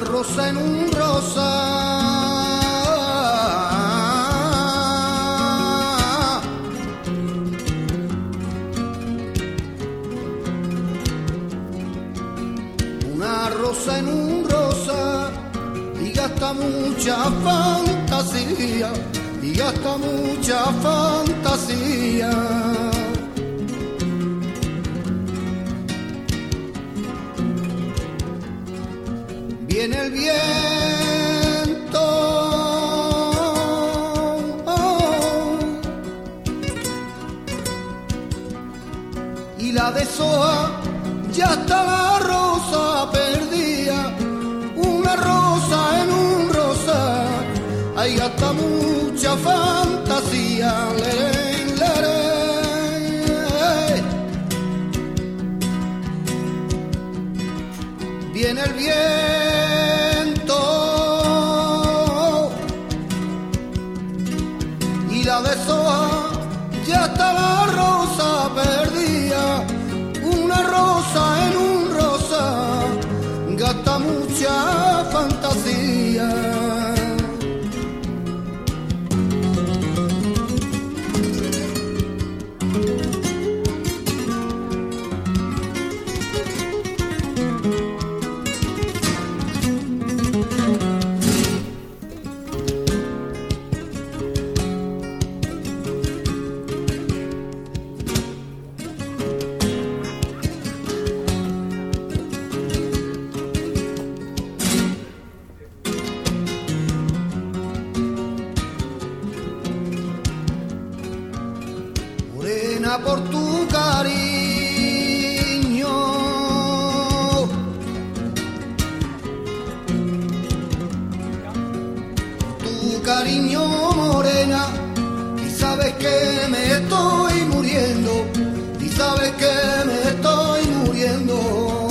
rosa en un rosa. Una rosa en un rosa y gasta mucha fantasía, y gasta mucha fantasía. Viene el viento. Y la deshoja, ya está la rosa perdida, una rosa en un rosa, ahí gasta mucha fantasía. viene el viento por tu cariño. Tu cariño morena, y sabes que me estoy muriendo, y sabes que me estoy muriendo.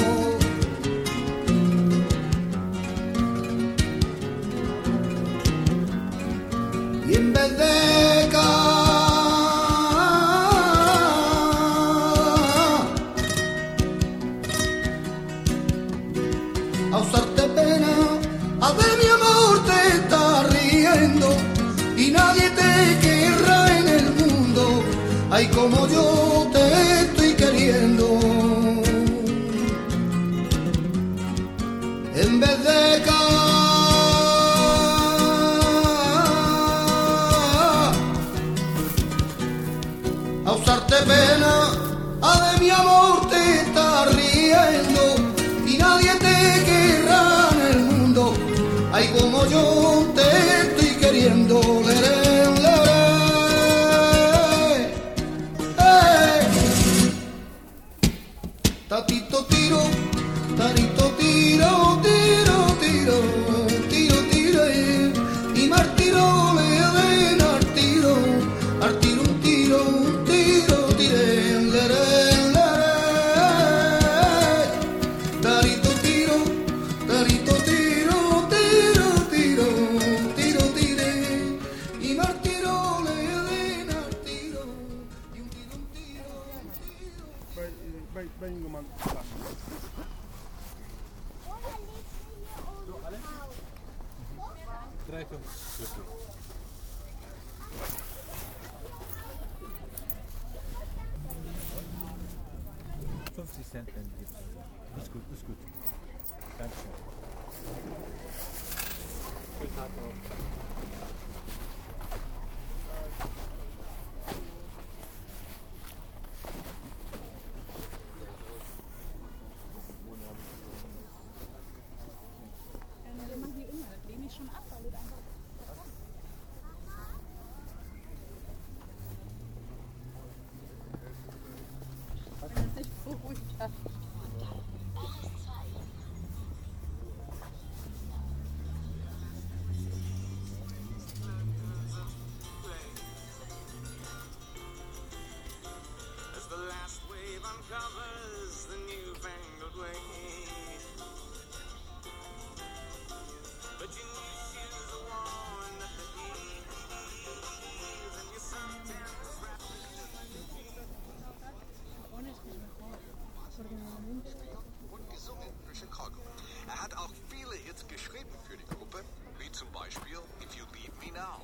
y en vez de y nadie te querrá en el mundo, ay como yo te estoy queriendo. En vez de ca a usarte pena, a de mi amor te está riendo. Y nadie te querrá en el mundo, ay como yo bem uma Trekken. Fifty isso then tá, isso That's tá. good, that's covers the newfangled way. But your new shoes are worn at the heels, and your suntan. Und gesungen für Chicago. Er hat auch viele Hits geschrieben für die Gruppe, wie zum Beispiel If You Leave Me Now.